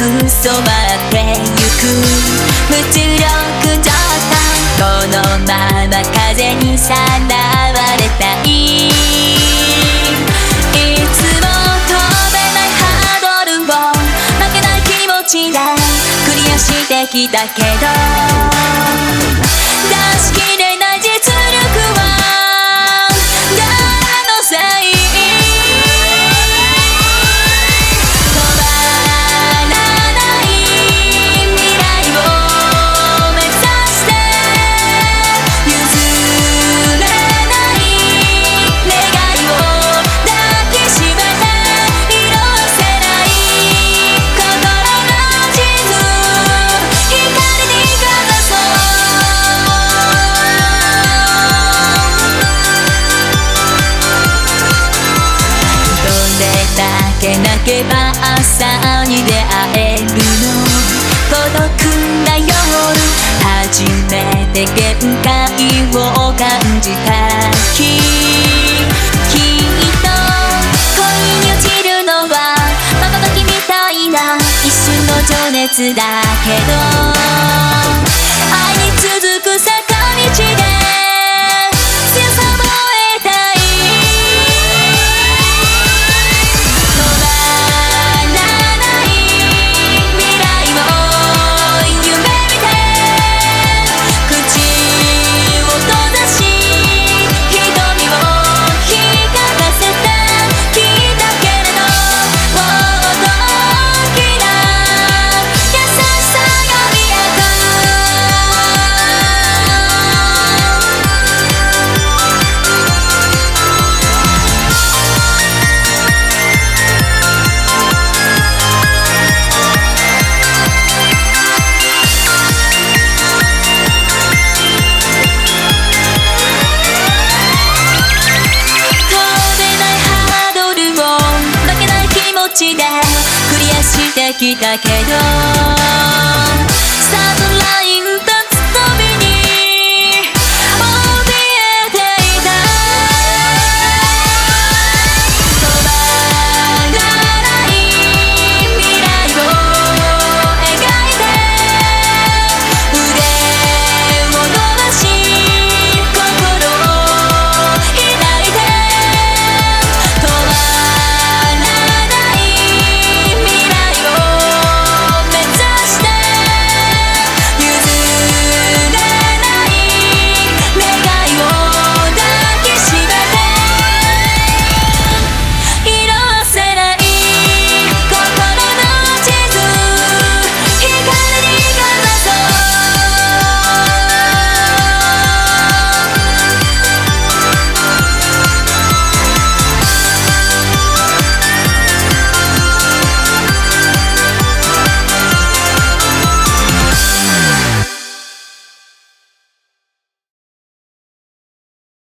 く染まってゆく物力状態このまま風にさらわれたい。いつも飛べないハードルを負けない気持ちでクリアしてきたけど。で限界を感じたきっと恋に落ちるのは瞬きみたいな一瞬の情熱だけどしてきたけど。